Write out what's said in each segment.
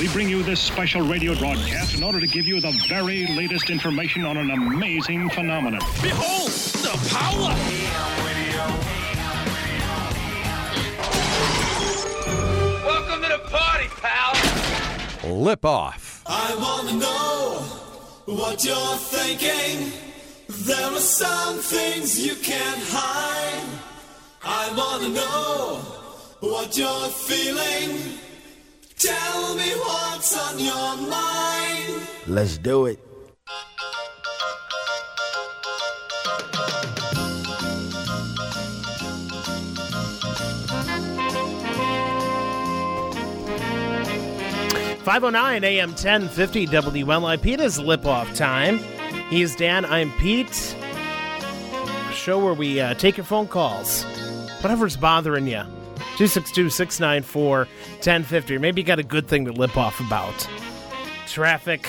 We bring you this special radio broadcast in order to give you the very latest information on an amazing phenomenon. Behold the power! Welcome to the party, pal! Lip off. I wanna know what you're thinking. There are some things you can't hide. I wanna know what you're feeling. Tell me what's on your mind. Let's do it. Five oh nine AM ten fifty WLIP. It is lip off time. He's Dan. I'm Pete. Show where we uh, take your phone calls. Whatever's bothering you. 262 694 1050. Or maybe you got a good thing to lip off about. Traffic.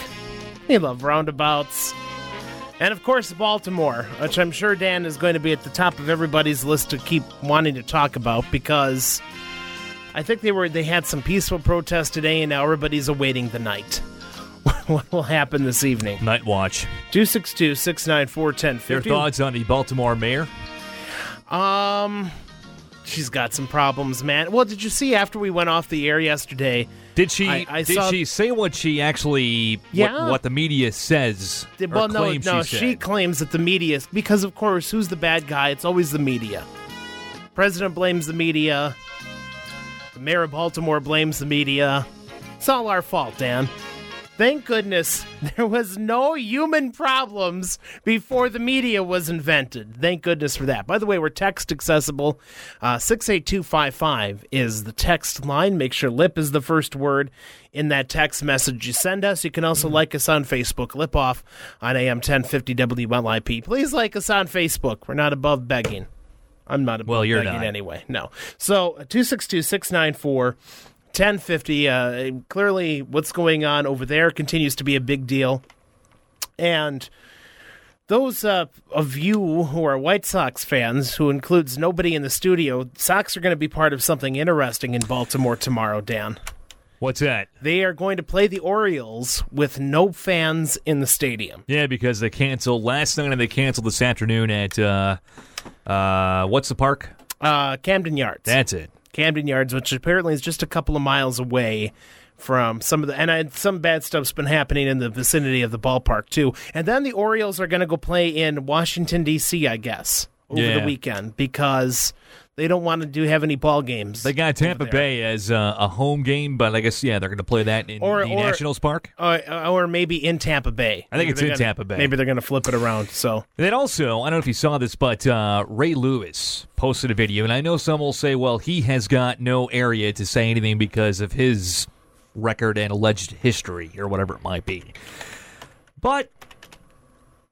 You love roundabouts. And of course, Baltimore, which I'm sure Dan is going to be at the top of everybody's list to keep wanting to talk about because I think they were they had some peaceful protests today, and now everybody's awaiting the night. what will happen this evening? Night watch. 262 694 1050. Your thoughts on the Baltimore mayor? Um, she's got some problems, man. Well, did you see after we went off the air yesterday? Did she? I- I did saw- she say what she actually? Yeah. What, what the media says? Did- well, no, no. She, She claims that the media, is because of course, who's the bad guy? It's always the media. President blames the media. The mayor of Baltimore blames the media. It's all our fault, Dan. Thank goodness there was no human problems before the media was invented. Thank goodness for that. By the way, we're text accessible. Uh, 68255 is the text line. Make sure lip is the first word in that text message you send us. You can also like us on Facebook. Lip off on AM 1050 WLIP. Please like us on Facebook. We're not above begging. I'm not above Well, you're begging not. anyway. No. So 262 694 1050. Uh, clearly, what's going on over there continues to be a big deal. And those uh, of you who are White Sox fans, who includes nobody in the studio, Sox are going to be part of something interesting in Baltimore tomorrow, Dan. What's that? They are going to play the Orioles with no fans in the stadium. Yeah, because they canceled last night and they canceled this afternoon at uh, uh, what's the park? Uh, Camden Yards. That's it. Camden Yards, which apparently is just a couple of miles away from some of the and I, some bad stuff's been happening in the vicinity of the ballpark too. And then the Orioles are going to go play in Washington D.C. I guess over Yeah. the weekend because they don't want to do have any ball games. They got Tampa. Bay as uh, a home game, but I guess yeah, they're going to play that in Or- the or- Nationals Park. or, or maybe in Tampa Bay. I think Maybe it's in gonna- Tampa Bay. Maybe they're going to flip it around. So And then also, I don't know if you saw this, but uh, Ray Lewis posted a video, and I know some will say, well, he has got no area to say anything because of his record and alleged history, or whatever it might be. But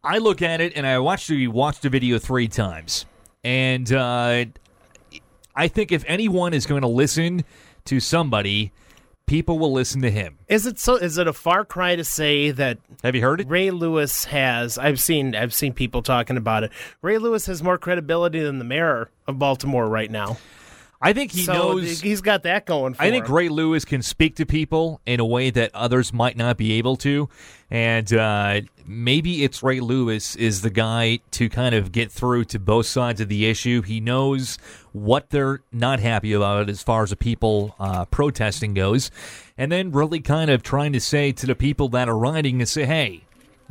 I look at it, and I watched the watched the video three times, and uh, I think if anyone is going to listen to somebody, people will listen to him. is it so? Is it a far cry to say that Have you heard it? Ray Lewis has I've seen I've seen people talking about it. Ray Lewis has more credibility than the mayor of Baltimore right now. I think he so knows. he's got that going for I think him. Ray Lewis can speak to people in a way that others might not be able to, and uh, maybe it's Ray Lewis is the guy to kind of get through to both sides of the issue. He knows what they're not happy about as far as the people uh, protesting goes, and then really kind of trying to say to the people that are rioting and say, "Hey,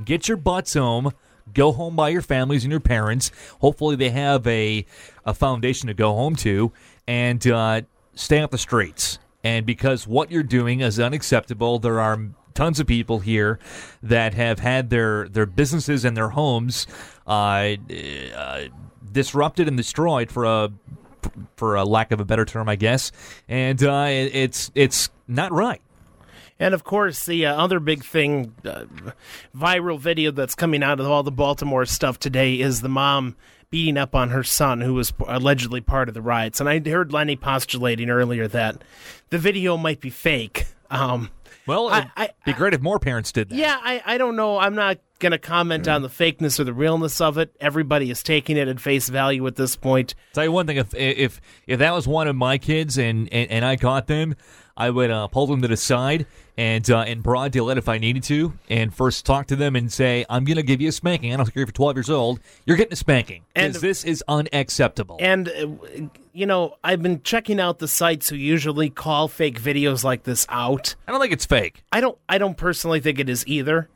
get your butts home." Go home by your families and your parents. Hopefully, they have a a foundation to go home to, and uh, stay off the streets. And because what you're doing is unacceptable, there are tons of people here that have had their their businesses and their homes uh, uh, disrupted and destroyed for a for a lack of a better term, I guess. And uh, it's it's not right. And of course, the uh, other big thing, uh, viral video that's coming out of all the Baltimore stuff today is the mom beating up on her son, who was allegedly part of the riots. And I heard Lenny postulating earlier that the video might be fake. Um, Well, I- it'd I- be great if more parents did that. yeah, I, I don't know. I'm not going to comment on the fakeness or the realness of it. Everybody is taking it at face value at this point. Tell you one thing: if if if that was one of my kids and and, and I caught them, I would uh, pull them to the side and uh, in broad daylight if I needed to, and first talk to them and say, "I'm going to give you a spanking. I don't care if you're 12 years old. You're getting a spanking And- because this is unacceptable." And, uh, you know, I've been checking out the sites who usually call fake videos like this out. I don't think it's fake. I don't I don't personally think it is either.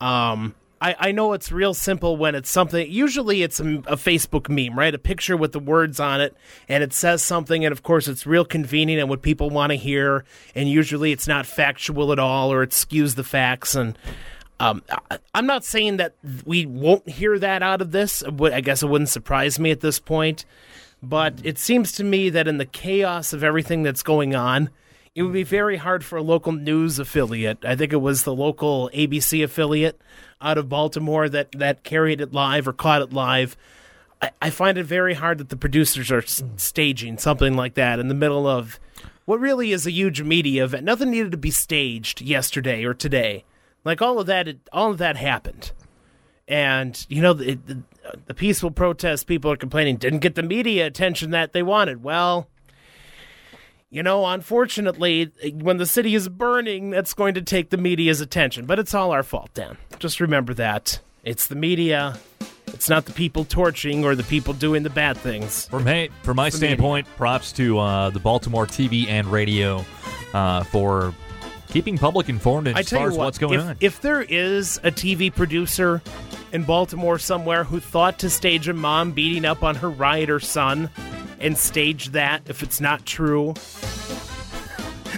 Um I, I know it's real simple when it's something usually it's a, a Facebook meme, right? A picture with the words on it and it says something and of course it's real convenient and what people want to hear and usually it's not factual at all or it skews the facts and um, I, I'm not saying that we won't hear that out of this. I guess it wouldn't surprise me at this point. But it seems to me that in the chaos of everything that's going on, it would be very hard for a local news affiliate. I think it was the local ABC affiliate out of Baltimore that, that carried it live or caught it live. I, I find it very hard that the producers are s- staging something like that in the middle of what really is a huge media event. Nothing needed to be staged yesterday or today. Like all of that, it, all of that happened and you know the, the, the peaceful protest people are complaining didn't get the media attention that they wanted well you know unfortunately when the city is burning that's going to take the media's attention. But it's all our fault dan. Just remember that. It's the media. It's not the people torching or the people doing the bad things. From hey, from my the media. standpoint, props to uh, the Baltimore TV and radio uh, for keeping public informed as far as what, what's going if, on. if there is a TV producer in Baltimore somewhere who thought to stage a mom beating up on her rioter son and stage that if it's not true,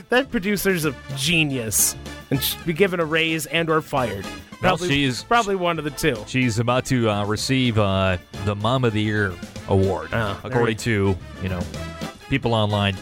that producer's a genius and should be given a raise and or fired. Well, Probably, she is- probably one of the two. She's about to uh, receive uh, the Mom of the Year award, there according to you know people online.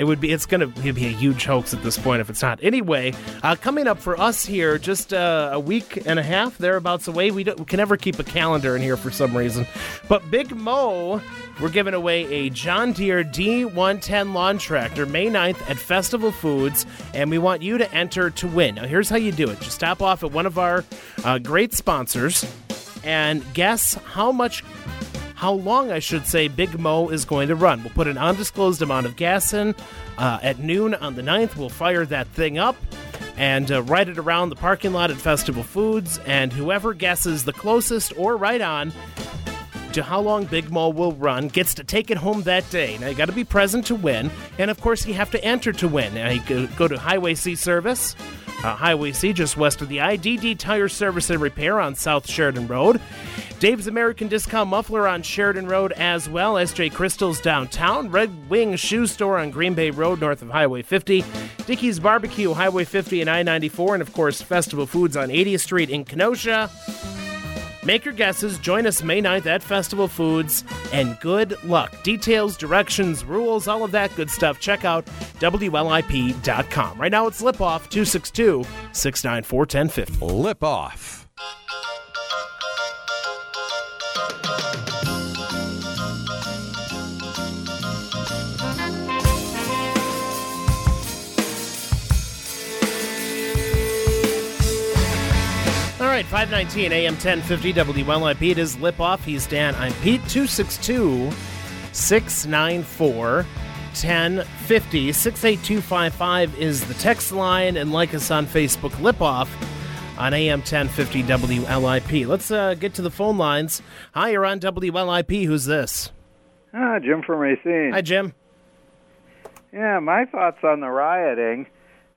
It would be. It's going to be a huge hoax at this point if it's not. Anyway, uh, coming up for us here, just uh, a week and a half thereabouts away. We, we can never keep a calendar in here for some reason, but Big Mo, we're giving away a John Deere D110 lawn tractor May 9th at Festival Foods, and we want you to enter to win. Now, here's how you do it: just stop off at one of our uh, great sponsors and guess how much how long, I should say, Big Mo is going to run. We'll put an undisclosed amount of gas in. Uh, at noon on the 9th, we'll fire that thing up and uh, ride it around the parking lot at Festival Foods. And whoever guesses the closest or right on to how long Big Mo will run gets to take it home that day. Now, you got to be present to win. And of course, you have to enter to win. Now, you go- to Highway C Service. Uh, Highway C, just west of the IDD Tire Service and Repair on South Sheridan Road. Dave's American Discount Muffler on Sheridan Road as well. SJ Crystals downtown. Red Wing Shoe Store on Green Bay Road north of Highway 50. Dickey's Barbecue, Highway 50 and I 94. And of course, Festival Foods on 80th Street in Kenosha. Make your guesses. Join us May 9th at Festival Foods, and good luck. Details, directions, rules, all of that good stuff. Check out WLIP.com. Right now, it's Lip Off 262 694 1050. Lip off. Right, 519 AM 1050 WLIP. It is Lip Off. He's Dan. I'm Pete. 262 694 1050. 68255 is the text line, and like us on Facebook, Lip Off on AM 1050 WLIP. Let's uh, get to the phone lines. Hi, you're on WLIP. Who's this? Ah, Jim from Racine. Hi, Jim. Yeah, my thoughts on the rioting.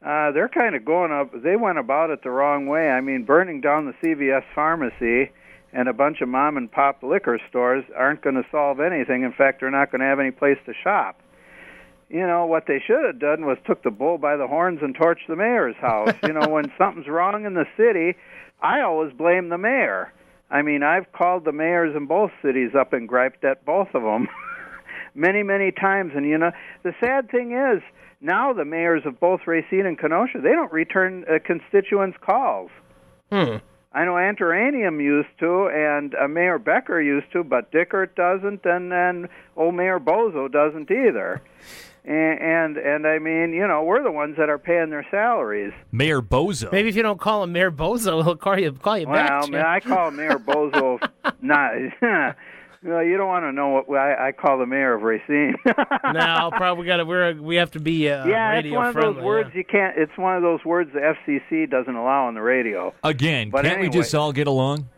Uh, they're kind of going up. They went about it the wrong way. I mean, burning down the CVS pharmacy and a bunch of mom and pop liquor stores aren't going to solve anything. In fact, they're not going to have any place to shop. You know what they should have done was took the bull by the horns and torched the mayor's house. you know, when something's wrong in the city, I always blame the mayor. I mean, I've called the mayors in both cities up and griped at both of them. many, many times. And you know, the sad thing is, now the mayors of both Racine and Kenosha they don't return uh, constituents' calls. Hmm. I know Antaramian used to, and uh, Mayor Becker used to, but Dickert doesn't, and then old Mayor Bozo doesn't either. And, and and I mean, you know, we're the ones that are paying their salaries. Mayor Bozo. Maybe if you don't call him Mayor Bozo, he'll call you, call you back. Well, man, I call Mayor Bozo not. Well, you don't want to know what I, I call the mayor of Racine. no, probably got to. We're we have to be uh, yeah, radio it's one of friendly. those words yeah. you can't. It's one of those words the FCC doesn't allow on the radio. Again, But can't we just all get along?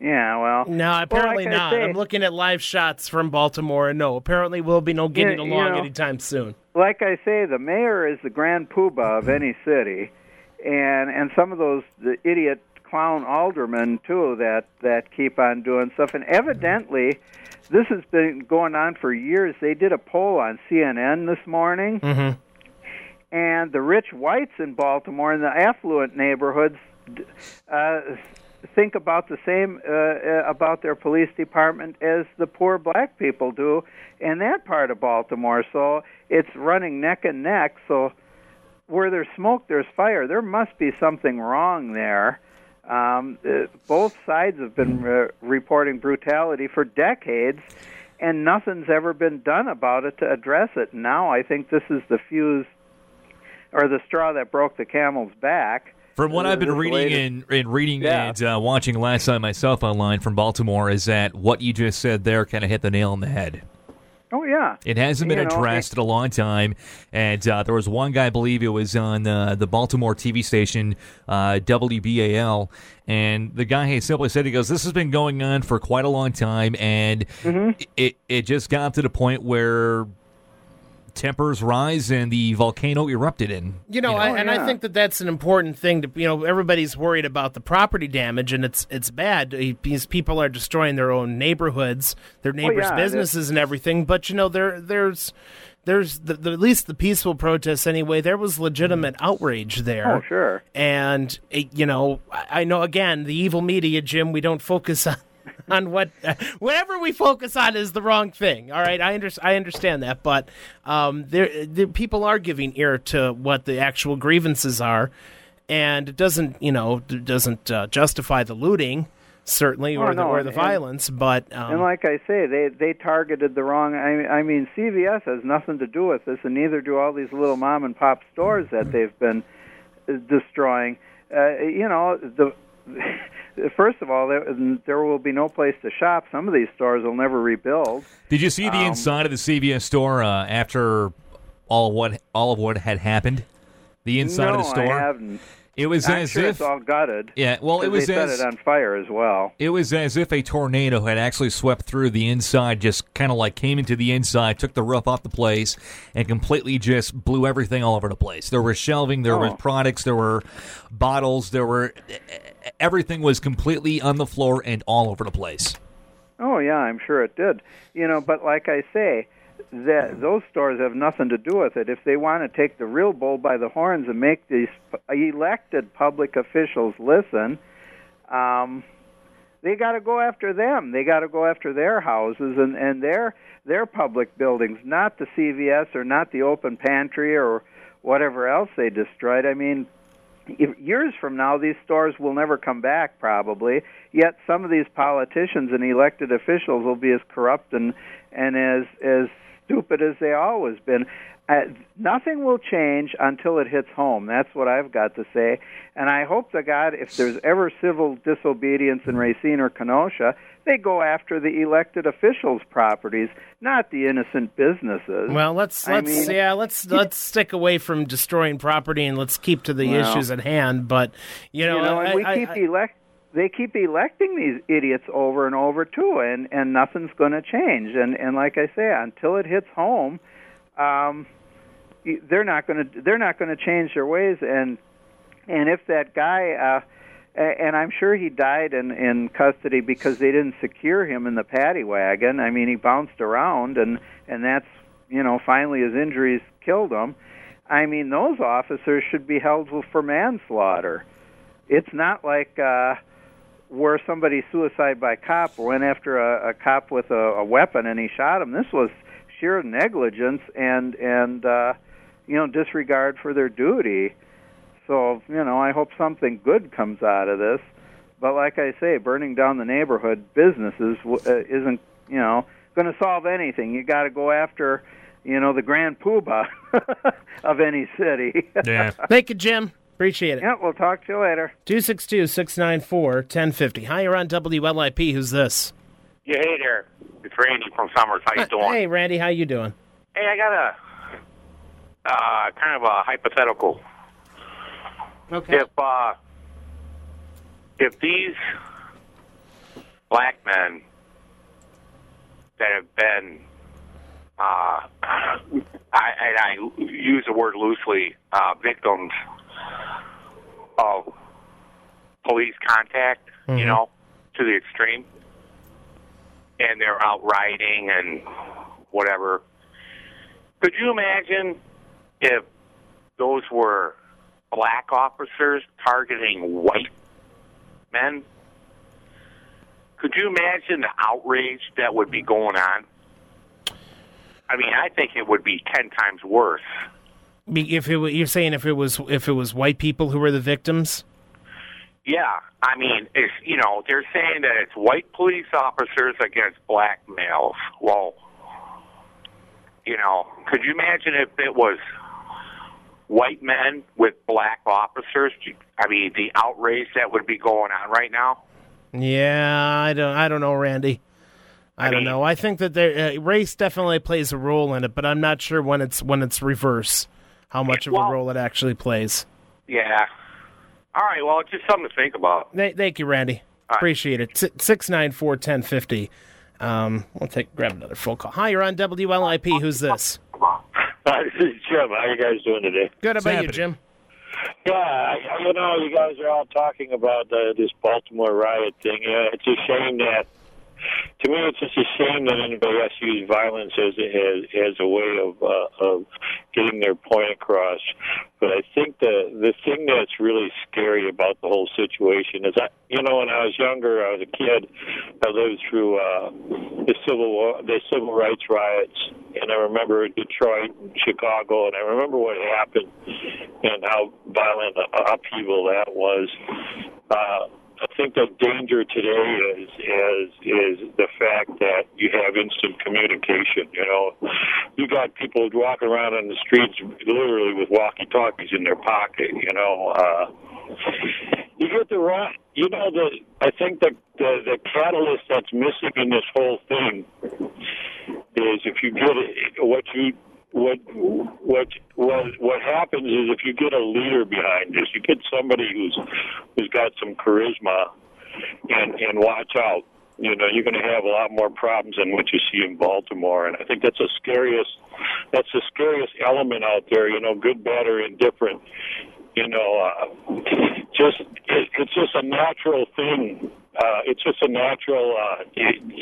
Yeah, well, No, apparently like not. say- I'm looking at live shots from Baltimore, and no, apparently we'll be no getting you along know- anytime soon. like I say, the mayor is the grand poobah of any city, and and some of those the idiot clown aldermen too that that keep on doing stuff. And evidently, this has been going on for years. They did a poll on CNN this morning, Mhm. and the rich whites in Baltimore in the affluent neighborhoods. Uh, think about the same uh, uh, about their police department as the poor black people do in that part of Baltimore. So it's running neck and neck. So where there's smoke, there's fire. There must be something wrong there. Um, both sides have been uh, reporting brutality for decades, and nothing's ever been done about it to address it. Now I think this is the fuse or the straw that broke the camel's back. From what I've been reading and, and reading Yeah. and uh, watching last night myself online from Baltimore is that what you just said there kind of hit the nail on the head. Oh yeah. It hasn't been You know, addressed in a long time, and uh, there was one guy, I believe it was on uh, the Baltimore TV station uh, WBAL, and the guy had simply said, "He goes, this has been going on for quite a long time, and Mm-hmm. it it just got to the point where tempers rise and the volcano erupted in." You know, I, and I yeah. think that that's an important thing to you know. Everybody's worried about the property damage, and it's it's bad because people are destroying their own neighborhoods, their neighbors' yeah, businesses, and everything. But you know, there there's there's the, the, at least the peaceful protests anyway. There was legitimate mm-hmm. outrage there. Oh sure. And it, you know, I I know again the evil media, Jim. We don't focus on on what whatever we focus on is the wrong thing. All right, I under, I understand that, but um, there, there people are giving ear to what the actual grievances are, and it doesn't you know doesn't uh, justify the looting certainly or Oh, the no, or the and- violence, but um, And like I say, they they targeted the wrong. I, I mean, CVS has nothing to do with this, and neither do all these little mom and pop stores that they've been uh, destroying. Uh, you know, the first of all, there, there will be no place to shop. Some of these stores will never rebuild. Did you see the Um, inside of the CVS store uh, after all of what all of what had happened? The inside no, of the store. I haven't. It was I'm as sure if it's all gutted. yeah. Well, it was they as set it on fire as well. It was as if a tornado had actually swept through the inside, just kind of like came into the inside, took the roof off the place, and completely just blew everything all over the place. There was shelving, there was Oh. products, there were bottles, there were everything was completely on the floor and all over the place. Oh yeah, I'm sure it did. You know, but like I say, that those stores have nothing to do with it. If they want to take the real bull by the horns and make these elected public officials listen, um, they got to go after them. They got to go after their houses and and their their public buildings, not the CVS or not the open pantry or whatever else they destroyed. I mean, years from now, these stores will never come back, probably. Yet some of these politicians and elected officials will be as corrupt and and as as stupid as they always been. Uh, nothing will change until it hits home. That's what I've got to say. And I hope to God, if there's ever civil disobedience in Racine or Kenosha, they go after the elected officials' properties, not the innocent businesses. Well, let's let's mean- yeah, let's let's stick away from destroying property and let's keep to the Well, issues at hand. But you know, you know, I, and we I- keep I- elect they keep electing these idiots over and over too, and and nothing's going to change. And and like I say, until it hits home, um, they're not going to they're not going to change their ways. And and if that guy. Uh, and I'm sure he died in in custody because they didn't secure him in the paddy wagon. I mean, he bounced around, and and that's you know finally his injuries killed him. I mean, those officers should be held for manslaughter. It's not like uh, where somebody suicide by cop went after a, a cop with a, a weapon and he shot him. This was sheer negligence and and uh, you know disregard for their duty. So you know, I hope something good comes out of this. But like I say, burning down the neighborhood businesses uh, isn't you know going to solve anything. You got to go after you know the grand poobah of any city. Yeah. thank you, Jim. Appreciate it. yeah, we'll talk to you later. 262 694 1050. Hi, you're on WLIP. Who's this? Yeah, hey there. It's Randy from Somers. How you doing? Hey, Randy, how you doing? Hey, I got a uh, kind of a hypothetical. Okay. If uh, if these black men that have been uh, I, and I use the word loosely, uh, victims of police contact, you mm-hmm. know, to the extreme, and they're out riding and whatever. Could you imagine if those were black officers targeting white men? Could you imagine the outrage that would be going on? I mean, I think it would be ten times worse. If it, you're saying if it was if it was white people who were the victims, Yeah, I mean, it's you know they're saying that it's white police officers against black males. Well, you know, could you imagine if it was white men with black officers? I mean, the outrage that would be going on right now. yeah, I don't I don't know, Randy. I, don't mean- know. I think that there, uh, race definitely plays a role in it, but I'm not sure when it's when it's reverse how much of Well- a role it actually plays. Yeah. All right. Well, it's just something to think about. Th- thank you, Randy. right. Appreciate it. Six nine four ten fifty. Um, we'll take grab another phone call. Hi, you're on WLIP. Who's this? Hi, this is Jim. How you guys doing today? Good about you. Jim. Yeah, I, I- you know, you guys are all talking about uh, this Baltimore riot thing. Yeah, it's a shame that. To me, it's just a shame that anybody has to use violence as as, as a way of uh, of getting their point across. But I think the the thing that's really scary about the whole situation is, I, you know, when I was younger, I was a kid. I lived through uh, the civil war, the civil rights riots, and I remember Detroit, and Chicago, and I remember what happened and how violent upheaval that was. Uh, I think the danger today is is is the fact that you have instant communication. You know, you got people walking around on the streets literally with walkie-talkies in their pocket. You know, uh, you get the right. You know, the I think the the, the catalyst that's missing in this whole thing is if you get what you what what what what happens is if you get a leader behind this, you get somebody who's who's got some charisma, and and watch out. You know, you're going to have a lot more problems than what you see in Baltimore, and I think that's the scariest. That's the scariest element out there. You know, good, bad, or indifferent. You know, uh, just it, it's just a natural thing. Uh, it's just a natural uh,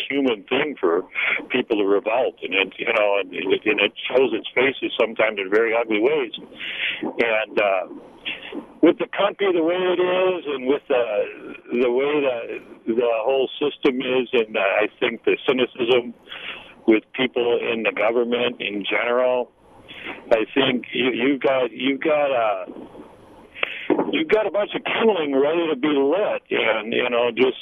human thing for people to revolt, and it you know, and it, and it shows its faces sometimes in very ugly ways. And uh, with the country the way it is, and with the the way the the whole system is, and uh, I think the cynicism with people in the government in general, I think you, you've got you've got uh, you've got a bunch of kindling ready to be lit, and you know just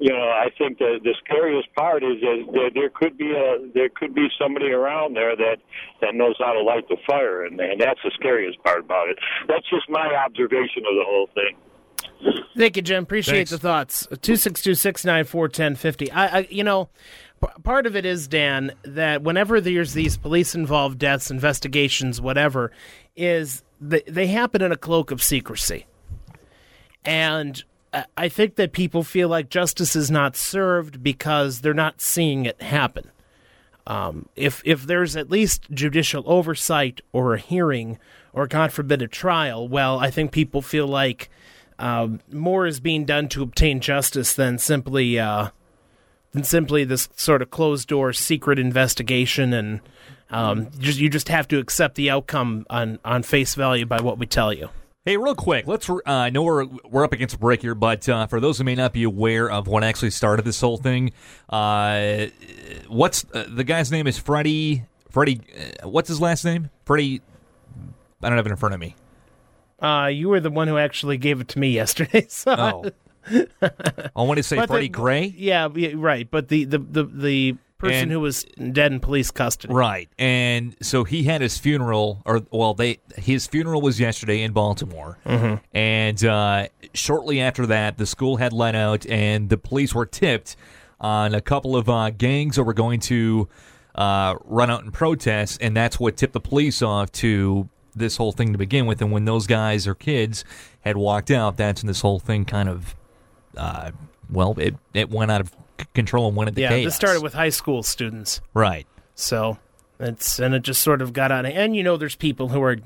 you know, I think the the scariest part is that there, there could be a there could be somebody around there that that knows how to light the fire, and and that's the scariest part about it. That's just my observation of the whole thing. Thank you, Jim. Appreciate Thanks. the thoughts. Two six two six nine four ten fifty. I, I, you know, p- part of it is Dan that whenever there's these police involved deaths, investigations, whatever, is they, happen in a cloak of secrecy, and I- I think that people feel like justice is not served because they're not seeing it happen. Um, if if there's at least judicial oversight or a hearing or God forbid a trial, well, I think people feel like um, more is being done to obtain justice than simply uh, than simply this sort of closed door secret investigation, and um, just you just have to accept the outcome on on face value by what we tell you. Hey, real quick, let's. Uh, I know we're we're up against a break here, but uh, for those who may not be aware of what actually started this whole thing, uh, what's uh, the guy's name? Is Freddie? Freddie? Uh, what's his last name? Freddie? I don't have it in front of me. Uh, you were the one who actually gave it to me yesterday. So Oh, I want to say But the- Freddie Gray. Yeah, yeah, right. But the the the, the person And- who was dead in police custody. Right, and so he had his funeral, or well, they his funeral was yesterday in Baltimore, and uh, shortly after that, the school had let out, and the police were tipped on a couple of uh, gangs that were going to uh, run out and protest, and that's what tipped the police off to this whole thing to begin with. And when those guys or kids had walked out, that's when this whole thing kind of, uh, well, it it went out of c- control and went into Yeah, chaos. this started with high school students. right. So it's and it just sort of got on. And you know, there's people who are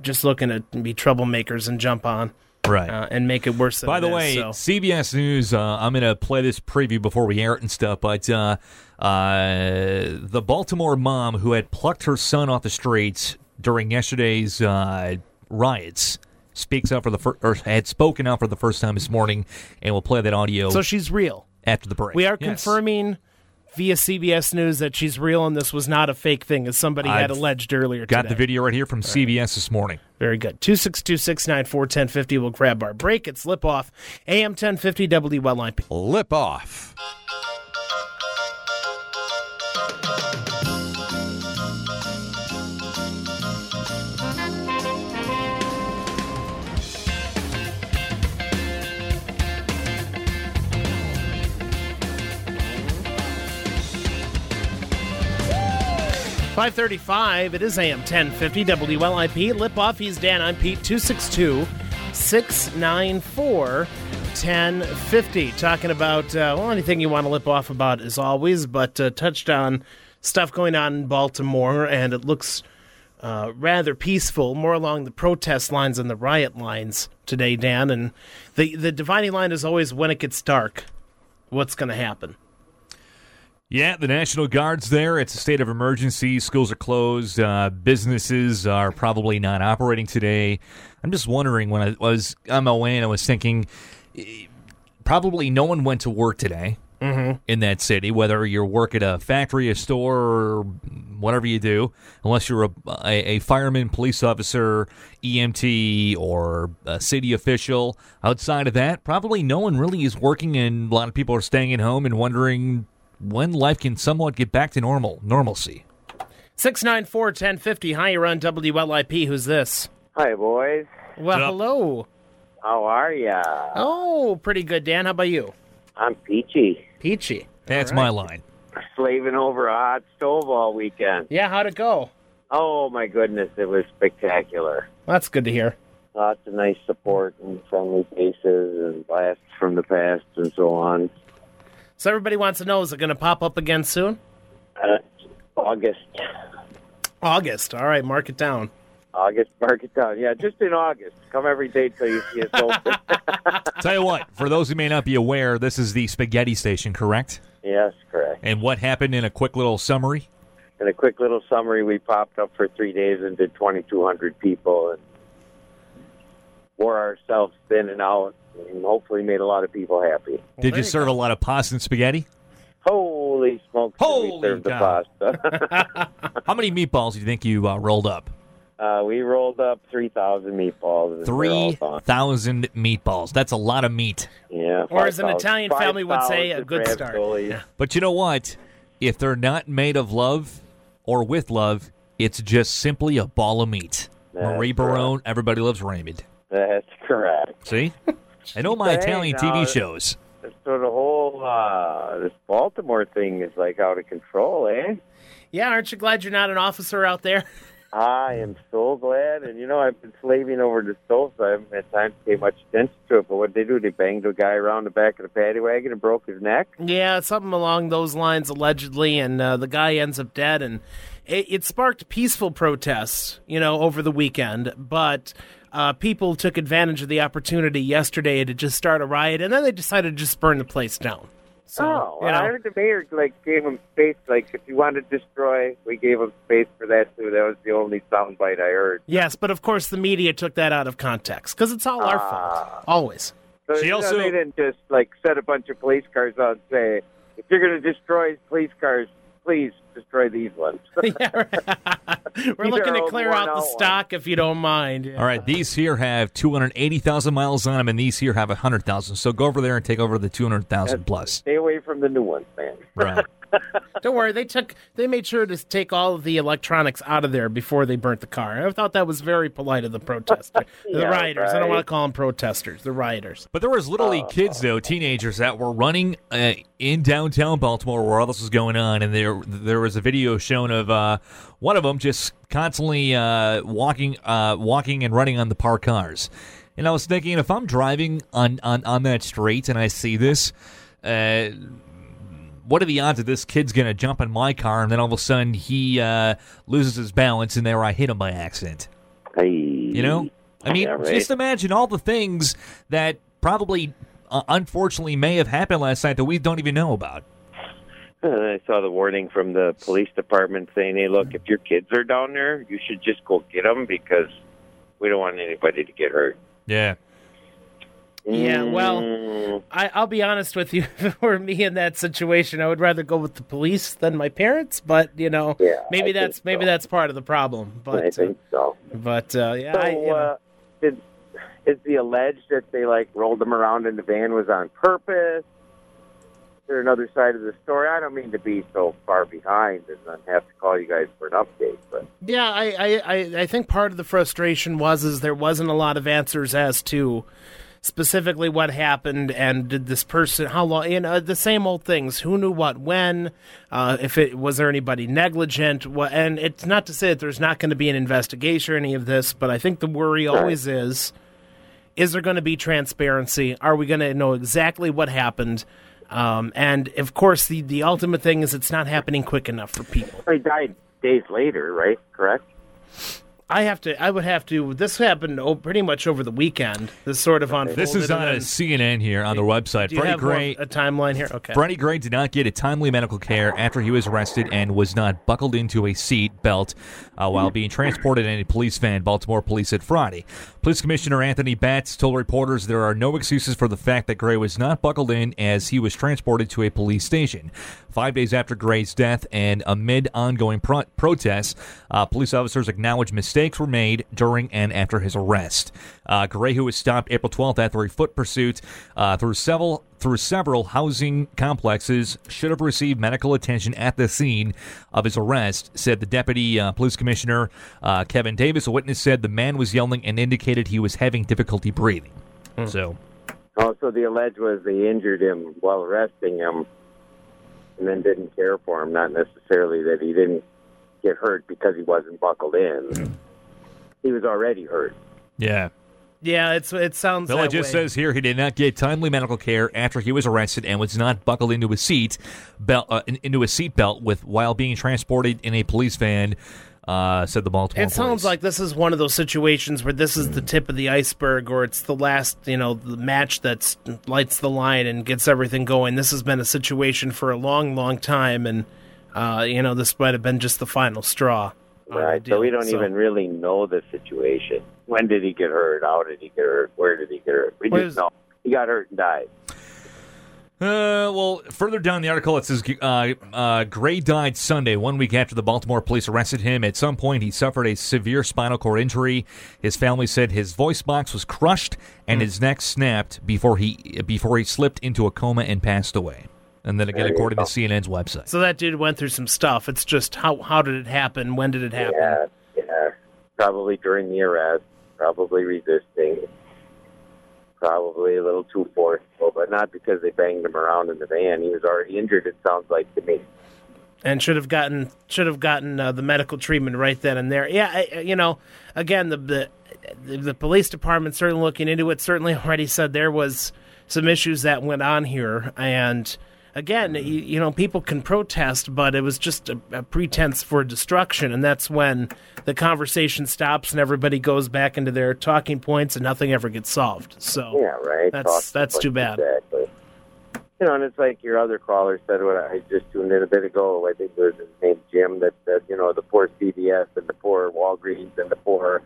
just looking to be troublemakers and jump on Right. uh, and make it worse. Than By the is, way, so. CBS News. Uh, I'm going to play this preview before we air it and stuff. But uh, uh, the Baltimore mom who had plucked her son off the streets during yesterday's uh, riots speaks out for the fir- or had spoken out for the first time this morning, and we'll play that audio so she's real. after the break. We are Yes. confirming via CBS News that she's real and this was not a fake thing, as somebody had I've alleged earlier. Got today. the video right here from CBS this morning. Very good. 262 694 1050. We'll grab our break. It's Lip Off, AM 1050 WLIP. Lip off. Five thirty-five. It is AM ten fifty WLIP. Lip off. He's Dan. I'm Pete. Two six two six nine four ten fifty. Talking about uh, well anything you want to lip off about as always, but uh, touched on stuff going on in Baltimore, and it looks uh, rather peaceful, more along the protest lines and the riot lines today, Dan. And the the dividing line is always when it gets dark. What's going to happen? Yeah, the National Guard's there. It's a state of emergency. Schools are closed. Uh, businesses are probably not operating today. I'm just wondering when I was on my way and I was thinking, eh, probably no one went to work today in that city, whether you work at a factory, a store, or whatever you do, unless you're a, a, a fireman, police officer, EMT, or a city official. Outside of that, probably no one really is working, and a lot of people are staying at home and wondering when life can somewhat get back to normal normalcy. 694 1050. Hi, you're on WLIP. Who's this? Hi, boys. Well, up? hello. How are ya? Oh, pretty good, Dan. How about you? I'm peachy. Peachy. That's All right. my line. Slaving over a hot stove all weekend. Yeah, how'd it go? Oh, my goodness, it was spectacular. That's good to hear. Lots of nice support and friendly faces and blasts from the past and so on. So everybody wants to know: is it going to pop up again soon? Uh, August. August. All right, mark it down. August, mark it down. Yeah, just in August. Come every day till you see us open. Tell you what, for those who may not be aware, this is the spaghetti station, correct? yes, correct. And what happened in a quick little summary? In a quick little summary, we popped up for three days and did 2,200 people and wore ourselves thin and out and hopefully made a lot of people happy. Did there you you serve a lot of pasta and spaghetti? Holy smokes! Holy we served the pasta. How many meatballs do you think you uh, rolled up? uh, we rolled up three thousand meatballs. and they're all Three gone. thousand meatballs. That's a lot of meat. Yeah. Or as an 5,000 Italian family would say, a good start. Yeah. But you know what? If they're not made of love or with love, it's just simply a ball of meat. That's Marie Barone, everybody loves Raymond. That's correct. See? I know my Hey, Italian now- TV shows. So the whole uh, this Baltimore thing is like out of control, eh? Yeah, aren't you glad you're not an officer out there? I am so glad, and you know I've been slaving over the stove, so I haven't had time to pay much attention to it. But what they do, they banged a guy around the back of the paddy wagon and broke his neck. Yeah, something along those lines, allegedly, and uh, the guy ends up dead. And it, it sparked peaceful protests, you know, over the weekend. But uh, people took advantage of the opportunity yesterday to just start a riot, and then they decided to just burn the place down. So, oh, you I heard the mayor like gave him space. Like if you want to destroy, we gave him space for that too. That was the only soundbite I heard. yes, but of course the media took that out of context because it's all our Ah. fault, always. So She you know, also- they didn't just like set a bunch of police cars out and say, if you're going to destroy police cars, please destroy these ones. yeah. We're These looking to clear out the out ones. stock if you don't mind. Yeah. All right, these here have 280,000 miles on them, and these here have 100,000. So go over there and take over the 200,000 plus. Stay away from the new ones, man. Right. Don't worry, they took they made sure to take all of the electronics out of there before they burnt the car. I thought that was very polite of the protester, the Yeah, rioters. I don't want to call them protesters, the rioters. But there was literally league kids though, teenagers that were running uh, in downtown Baltimore where all this was going on, and there there was a video shown of uh, one of them just constantly uh, walking, uh, walking and running on the parked cars. And I was thinking, if I'm driving on on, on that street and I see this, uh, what are the odds that this kid's gonna jump in my car and then all of a sudden he uh, loses his balance and there I hit him by accident? Hey. You know, I mean, Yeah, right. just imagine all the things that probably, uh, unfortunately, may have happened last night that we don't even know about. I saw the warning from the police department saying, "Hey, look, if your kids are down there, you should just go get them because we don't want anybody to get hurt." Yeah. Yeah, well, Mm, I, I'll be honest with you. If it were me in that situation, I would rather go with the police than my parents. But you know, Yeah, maybe I that's maybe so. that's part of the problem. But I think so. uh, but uh, yeah, So, I, you know. uh, did is the alleged that they like rolled them around in the van was on purpose? Is there another side of the story? I don't mean to be so far behind and then have to call you guys for an update, but Yeah, I, I, I, I think part of the frustration was is there wasn't a lot of answers as to specifically what happened and did this person how long you know the same old things who knew what when uh, if it was there anybody negligent what and it's not to say that there's not going to be an investigation or any of this but I think the worry always is is there going to be transparency are we going to know exactly what happened um, and of course the the ultimate thing is it's not happening quick enough for people he died days later, right? Correct. I have to. I would have to. This happened oh, pretty much over the weekend. This sort of unfolded. This is on a CNN here on the website. Do you Freddie have more- Gray. a timeline here? Okay. Freddie Gray did not get a timely medical care after he was arrested and was not buckled into a seat belt uh, while being transported in a police van, Baltimore police said Friday. Police Commissioner Anthony Batts told reporters there are no excuses for the fact that Gray was not buckled in as he was transported to a police station. Five days after Gray's death and amid ongoing pro- protests, uh, police officers acknowledged mistakes were made during and after his arrest. Uh, Gray, who was stopped April 12th after a foot pursuit uh, through several through several housing complexes, should have received medical attention at the scene of his arrest, said the deputy uh, police commissioner uh, Kevin Davis. A witness said the man was yelling and indicated he was having difficulty breathing. So. Oh, so the alleged was they injured him while arresting him, and then didn't care for him. Not necessarily that he didn't get hurt because he wasn't buckled in. He was already hurt. Yeah. Yeah, it's it sounds. Well, that it just way. says here he did not get timely medical care after he was arrested and was not buckled into a seat belt uh, into a seat belt with while being transported in a police van. Uh, said the Baltimore. It sounds police. like this is one of those situations where this is the tip of the iceberg, or it's the last, you know, the match that lights the line and gets everything going. This has been a situation for a long, long time, and uh, you know, this might have been just the final straw. Right. deal. So we don't even really know the situation. When did he get hurt? How did he get hurt? Where did he get hurt? We just know he got hurt and died. Uh, well, further down the article, it says uh, uh, Gray died Sunday, one week after the Baltimore police arrested him. At some point, he suffered a severe spinal cord injury. His family said his voice box was crushed and his neck snapped before he before he slipped into a coma and passed away. And then again, There you according to go. CNN's website. So that dude went through some stuff. It's just how how did it happen? When did it happen? Yeah, yeah. Probably during the arrest. Probably resisting. Probably a little too forceful, but not because they banged him around in the van. He was already injured. It sounds like to me. and should have gotten should have gotten uh, the medical treatment right then and there. Yeah, I, you know, again, the, the the police department certainly looking into it. Certainly already said there was some issues that went on here, and again, you, you know, people can protest, but it was just a, a pretense for destruction, and that's when the conversation stops and everybody goes back into their talking points, and nothing ever gets solved. So Yeah, right. That's- Talk that's too bad. Exactly. You know, and it's like your other caller said what I just tuned in a bit ago. I think it was his name Jim that said, you know, the poor CVS and the poor Walgreens and the poor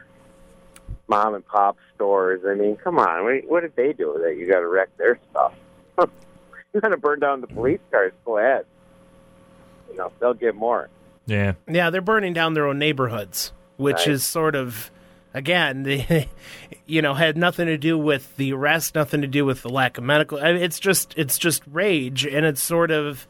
mom and pop stores. I mean, come on, what, what did they do that you got to wreck their stuff? you got to burn down the police cars. Go ahead. You know, they'll get more. Yeah. Yeah, they're burning down their own neighborhoods, which Right. is sort of, again, the, you know, had nothing to do with the arrest, nothing to do with the lack of medical. I mean, it's just, it's just rage, and it's sort of,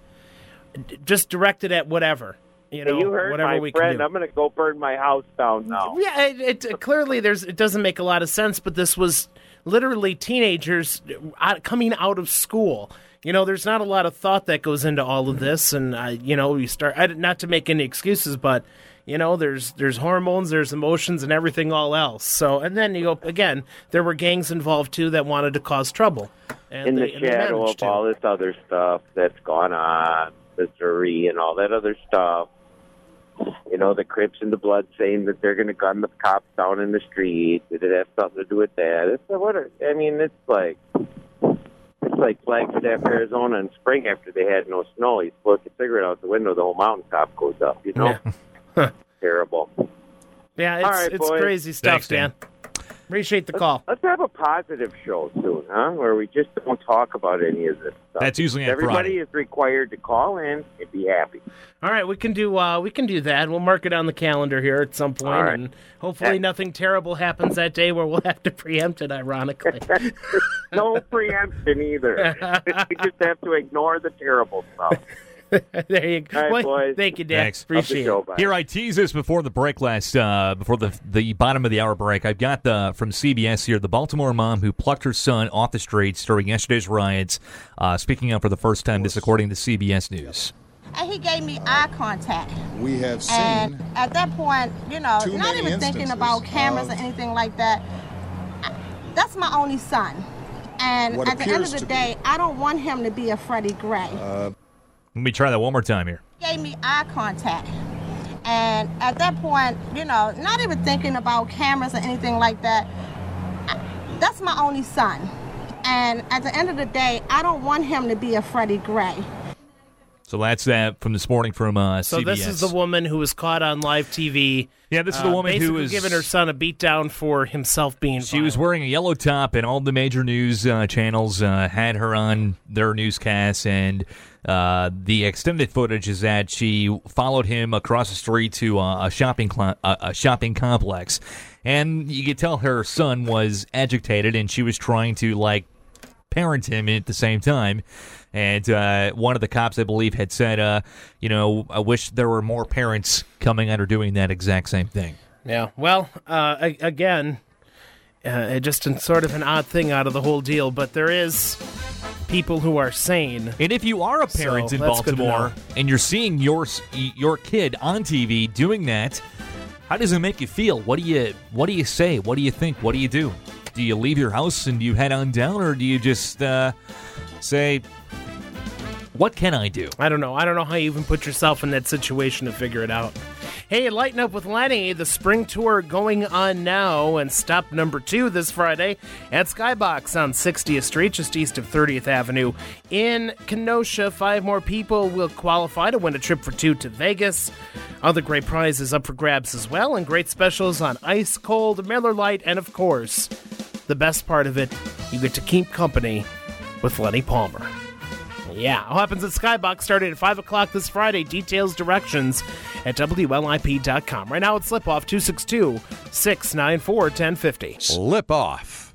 just directed at whatever. You know, Hey, you heard whatever my we friend. can do. I'm going to go burn my house down now. Yeah, it, it clearly there's it doesn't make a lot of sense, but this was literally teenagers uh, coming out of school. You know, there's not a lot of thought that goes into all of this, and I, you know, you start I, not to make any excuses, but you know, there's there's hormones, there's emotions, and everything all else. So, and then you go again. There were gangs involved too that wanted to cause trouble, and in they, the shadow of to. all this other stuff that's gone on, Missouri and all that other stuff. You know, the Crips and the Blood saying that they're going to gun the cops down in the street. Did it have something to do with that? It's what? are- I mean, it's like it's like Flagstaff, Arizona in spring after they had no snow. You smoke a cigarette out the window, the whole mountaintop goes up. You know, terrible. Yeah, it's All right, it's crazy stuff, Thanks, Dan. Dan. Appreciate the call. Let's have a positive show soon, huh? Where we just don't talk about any of this stuff. That's usually Everybody Friday. is required to call in and be happy. All right, we can do uh, we can do that. We'll mark it on the calendar here at some point, All right. and hopefully nothing terrible happens that day where we'll have to preempt it. Ironically, no preemption either. you just have to ignore the terrible stuff. there you go. All right, Well, boys. Thank you, Dan. Thanks. Appreciate show. it. Bye. Here I tease this before the break last, uh, before the the bottom of the hour break. I've got the from CBS here the Baltimore mom who plucked her son off the streets during yesterday's riots, uh, speaking out for the first time. This according to CBS News. and he gave me eye contact. We have seen And at that point, you know, Too not even thinking about cameras or anything like that. I- That's my only son. And at the end of the to be- day, I don't want him to be a Freddie Gray. Let me try that one more time here. He gave me eye contact. And at that point, you know, not even thinking about cameras or anything like that. I- That's my only son. And at the end of the day, I don't want him to be a Freddie Gray. So that's that from this morning from uh, So CBS. this is the woman who was caught on live TV. Yeah, this is the uh, woman who was- giving her son a beatdown for himself being. She was wearing a yellow top, and all the major news uh, channels uh, had her on their newscasts. And uh, the extended footage is that she followed him across the street to uh, a shopping cl- uh, a shopping complex, and you could tell her son was agitated, and she was trying to like parent him at the same time. And uh, one of the cops, I believe, had said, uh, "You know, I wish there were more parents coming out or doing that exact same thing." Yeah. Well, uh, a- again, uh, just a, sort of an odd thing out of the whole deal, but there is people who are sane. And if you are a parent So, in that's good to Baltimore and you're seeing your your kid on TV doing that, how does it make you feel? What do you what do you say? What do you think? What do you do? Do you leave your house and you head on down, or do you just uh, say, "What can I do?" I don't know. I don't know how you even put yourself in that situation to figure it out. Hey, lighten up with Lenny. The spring tour going on now, and stop number two this Friday at Skybox on 60th Street, just east of 30th Avenue in Kenosha. Five more people will qualify to win a trip for two to Vegas. Other great prizes up for grabs as well, and great specials on ice cold, Miller Lite, and of course, the best part of it, you get to keep company with Lenny Palmer. Yeah, all happens at Skybox starting at 5 o'clock this Friday. Details, directions at WLIP.com. Right now it's Slip Off 262 694 1050. Slip off.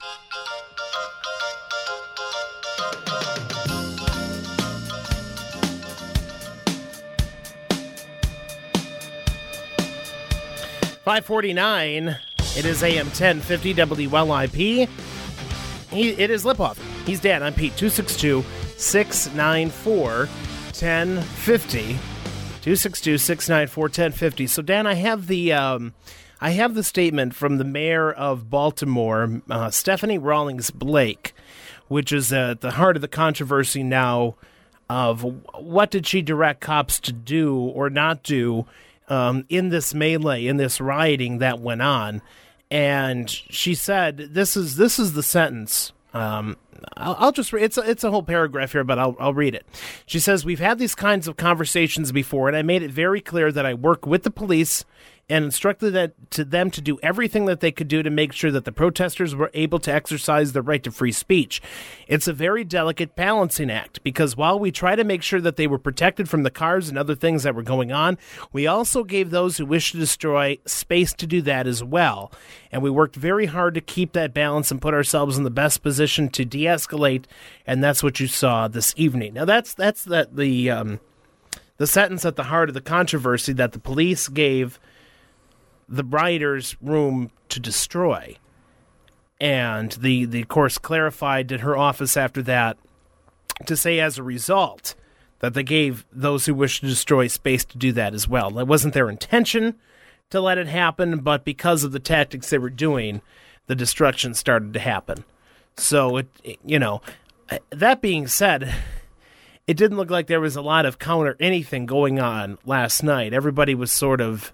Five forty nine. It is AM ten fifty WLIP. He, it is Lip Off. He's Dan. I'm Pete. 262 694 1050. 262 694 1050. So, Dan, I have the. Um, I have the statement from the mayor of Baltimore, uh, Stephanie Rawlings Blake, which is at the heart of the controversy now of what did she direct cops to do or not do um, in this melee, in this rioting that went on. And she said, "This is this is the sentence." Um, I'll, I'll just read. It's a, it's a whole paragraph here, but I'll I'll read it. She says, "We've had these kinds of conversations before, and I made it very clear that I work with the police." And instructed that to them to do everything that they could do to make sure that the protesters were able to exercise their right to free speech. It's a very delicate balancing act because while we try to make sure that they were protected from the cars and other things that were going on, we also gave those who wish to destroy space to do that as well. And we worked very hard to keep that balance and put ourselves in the best position to de-escalate. And that's what you saw this evening. Now that's that's that the um, the sentence at the heart of the controversy that the police gave the writer's room to destroy. And the, the course clarified in her office after that to say as a result that they gave those who wish to destroy space to do that as well. That wasn't their intention to let it happen, but because of the tactics they were doing, the destruction started to happen. So it, it you know, that being said, it didn't look like there was a lot of counter anything going on last night. Everybody was sort of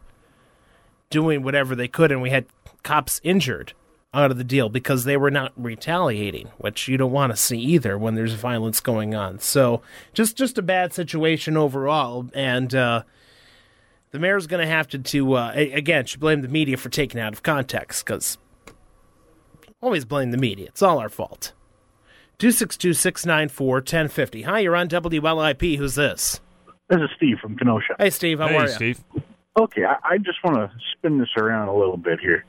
doing whatever they could, and we had cops injured out of the deal because they were not retaliating, which you don't want to see either when there's violence going on. So just just a bad situation overall, and uh, the mayor's going to have to to uh, again she blamed the media for taking it out of context because always blame the media. It's all our fault. 262-694-1050. Hi, you're on WLIP. Who's this? This is Steve from Kenosha. Hey, Steve. How hey, are you? Steve. Okay, I, I just want to spin this around a little bit here.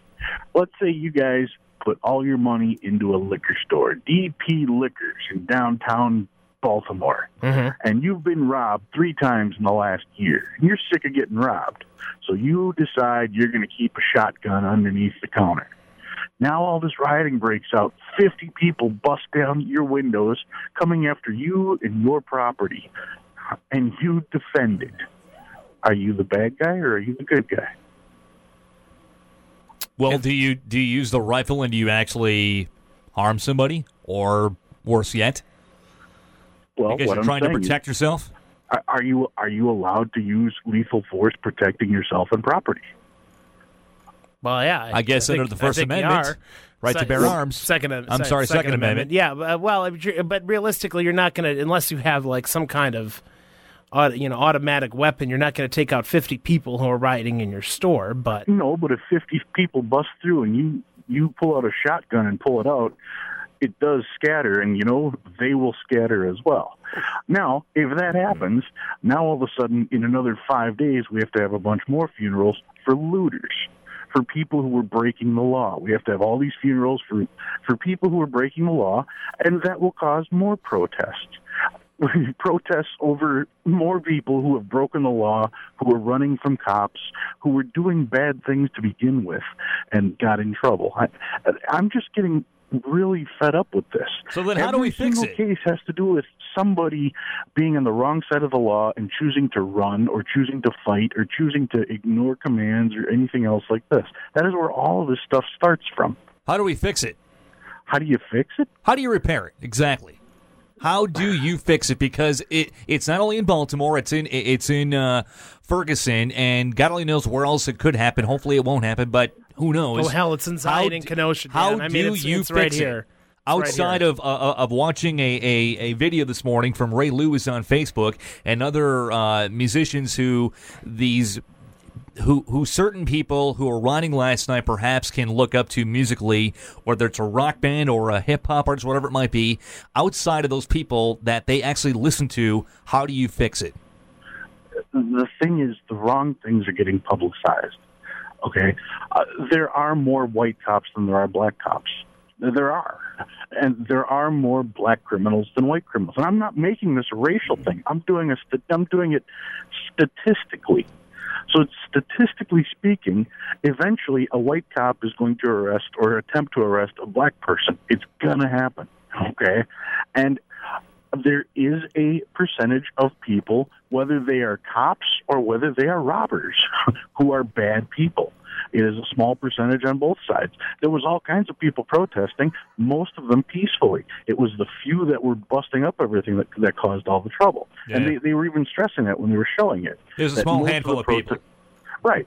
Let's say you guys put all your money into a liquor store, DP Liquors in downtown Baltimore, Mhm. and you've been robbed three times in the last year. You're sick of getting robbed, so you decide you're going to keep a shotgun underneath the counter. Now all this rioting breaks out. 50 people bust down your windows, coming after you and your property, and you defend it. Are you the bad guy or are you the good guy? Well, do you do you use the rifle and do you actually harm somebody, or worse yet, Well, because what you're I'm trying to saying is- protect yourself? Are, are you are you allowed to use lethal force protecting yourself and property? Well, yeah. I guess think- under the First I think you Amendment, are. right to Se- bear arms. Second, I'm sorry, Second Amendment. Yeah, but, uh, well, but realistically, you're not going to unless you have like some kind of, auto, you know, automatic weapon. You're not going to take out 50 people who are rioting in your store. But No, but if 50 people bust through and you you pull out a shotgun and pull it out, it does scatter, and you know they will scatter as well. Now, if that happens, now all of a sudden in another five days we have to have a bunch more funerals for looters. For people who were breaking the law, we have to have all these funerals for for people who are breaking the law, and that will cause more protests. protests over more people who have broken the law, who are running from cops, who were doing bad things to begin with, and got in trouble. I, I'm just getting really fed up with this. So then how do we fix single it? case has to do with somebody being on the wrong side of the law and choosing to run or choosing to fight or choosing to ignore commands or anything else like this. That is where all of this stuff starts from. How do we fix it? How do you fix it? How do you repair it? Exactly. How do you fix it? Because it it's not only in Baltimore, it's in it's in uh, Ferguson, and God only knows where else it could happen. Hopefully, it won't happen, but who knows? oh hell, it's inside How in Kenosha. Dan. How I mean, do it's, you it's fix right it? here. It's right Outside of uh, of watching a, a, a video this morning from Ray Lewis on Facebook and other uh, musicians who these who who certain people who are running last night perhaps can look up to musically, whether it's a rock band or a hip hop artist, whatever it might be. Outside of those people that they actually listen to, how do you fix it? the thing is, the wrong things are getting publicized. Okay, uh, there are more white cops than there are black cops. There are, and there are more black criminals than white criminals. And I'm not making this a racial thing. I'm doing a st- I'm doing it statistically. So, statistically speaking, eventually a white cop is going to arrest or attempt to arrest a black person. It's gonna happen. Okay, and there is a percentage of people, whether they are cops or whether they are robbers, who are bad people. It is a small percentage on both sides. There was all kinds of people protesting, most of them peacefully. It was the few that were busting up everything that that caused all the trouble. And they, they were even stressing that when they were showing it. There's a small handful of people. Right.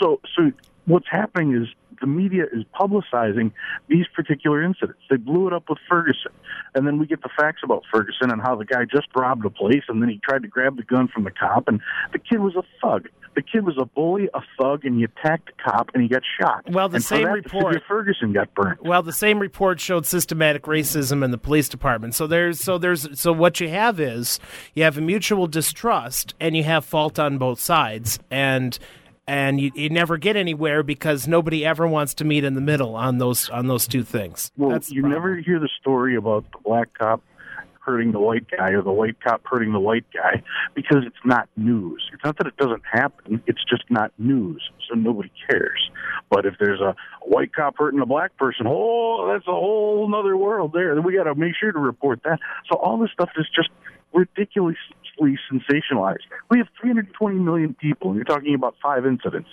So so what's happening is the media is publicizing these particular incidents. They blew it up with Ferguson. And then we get the facts about Ferguson and how the guy just robbed a place and then he tried to grab the gun from the cop and the kid was a thug. The kid was a bully, a thug, and he attacked a cop and he got shot. Well, the and same that, report- The Ferguson got burned. Well, the same report showed systematic racism in the police department. So there's so there's so what you have is you have a mutual distrust and you have fault on both sides and and you, you never get anywhere because nobody ever wants to meet in the middle on those on those two things. Well, That's you never hear the story about the black cop hurting the white guy or the white cop hurting the white guy because it's not news. It's not that it doesn't happen, it's just not news, so nobody cares. But if there's a white cop hurting a black person, oh, that's a whole other world there. We got to make sure to report that. So all this stuff is just ridiculously sensationalized. We have 320 million people, and you're talking about five incidents.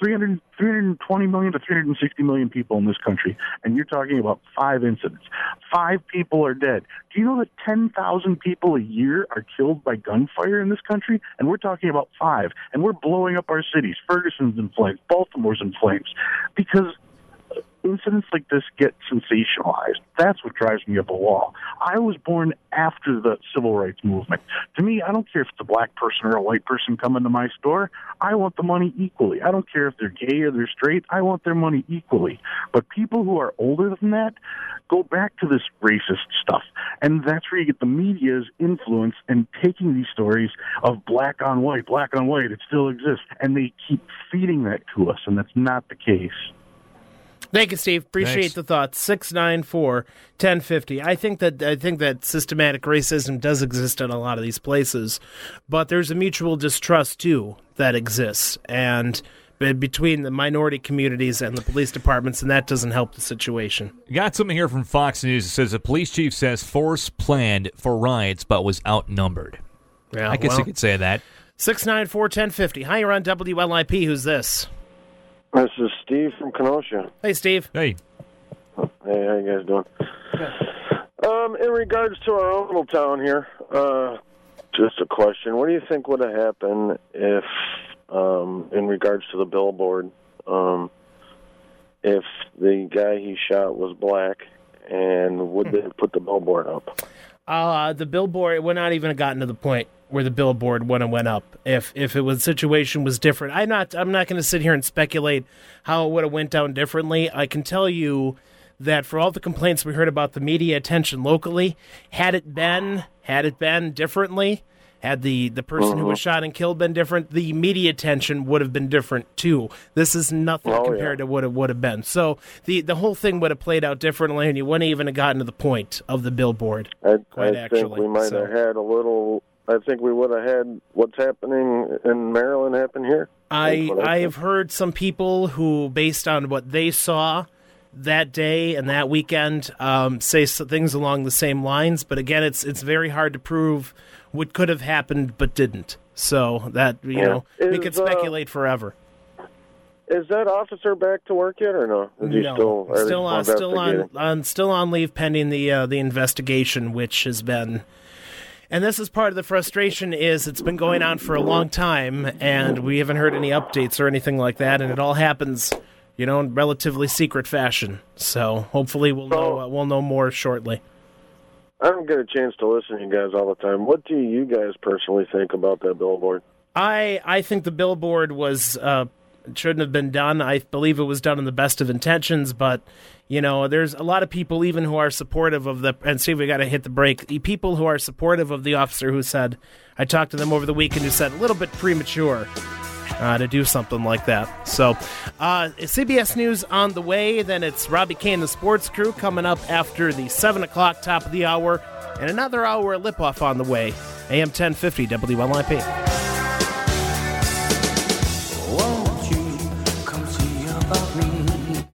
300, 320 million to 360 million people in this country, and you're talking about five incidents. Five people are dead. Do you know that 10,000 people a year are killed by gunfire in this country? And we're talking about five, and we're blowing up our cities. Ferguson's in flames, Baltimore's in flames, because incidents like this get sensationalized. That's what drives me up a wall. I was born after the civil rights movement. To me, I don't care if it's a black person or a white person coming to my store. I want the money equally. I don't care if they're gay or they're straight. I want their money equally. But people who are older than that go back to this racist stuff. And that's where you get the media's influence and taking these stories of black on white, black on white, it still exists. And they keep feeding that to us, and that's not the case. Thank you, Steve. Appreciate Thanks. the thoughts. Six nine four ten fifty. I think that I think that systematic racism does exist in a lot of these places, but there's a mutual distrust too that exists, and between the minority communities and the police departments, and that doesn't help the situation. Got something here from Fox News. It says a police chief says force planned for riots but was outnumbered. Yeah, I guess well. you could say that. Six nine four ten fifty. Hi, you're on WLIP. Who's this? This is Steve from Kenosha. Hey, Steve. Hey. Hey, how you guys doing? Um, in regards to our own little town here, uh, just a question. What do you think would have happened if, um, in regards to the billboard, um, if the guy he shot was black, and would they put the billboard up? Uh, the billboard would not even have gotten to the point where the billboard would have went up if if it was situation was different. I'm not I'm not going to sit here and speculate how it would have went down differently. I can tell you that for all the complaints we heard about the media attention locally, had it been had it been differently, had the the person who was shot and killed been different, the media attention would have been different too. This is nothing Oh, compared to what it would have been. So the the whole thing would have played out differently, and you wouldn't even have gotten to the point of the billboard. I, Quite I think actually, we might so. have had a little. I think we would have had what's happening in Maryland happen here. I That's I have heard some people who, based on what they saw that day and that weekend, um, say things along the same lines. But again, it's it's very hard to prove what could have happened but didn't. So that you Yeah. know we Is, could uh, speculate forever. Is that officer back to work yet, or no? Is he no, still still on still on, on still on leave pending the uh, the investigation, which has been. And this is part of the frustration is it's been going on for a long time, and we haven't heard any updates or anything like that, and it all happens, you know, in relatively secret fashion. So hopefully we'll know uh, we'll know more shortly. I don't get a chance to listen to you guys all the time. What do you guys personally think about that billboard? I I think the billboard was uh, shouldn't have been done. I believe it was done in the best of intentions, but you know, there's a lot of people even who are supportive of the. And Steve, we got to hit the break. The people who are supportive of the officer who said, I talked to them over the weekend who said a little bit premature uh, to do something like that. So, uh, CBS News on the way. Then it's Robbie Kane, the sports crew, coming up after the 7 o'clock top of the hour, and another hour of lip off on the way. AM 1050 WLIP. Won't you come see about me?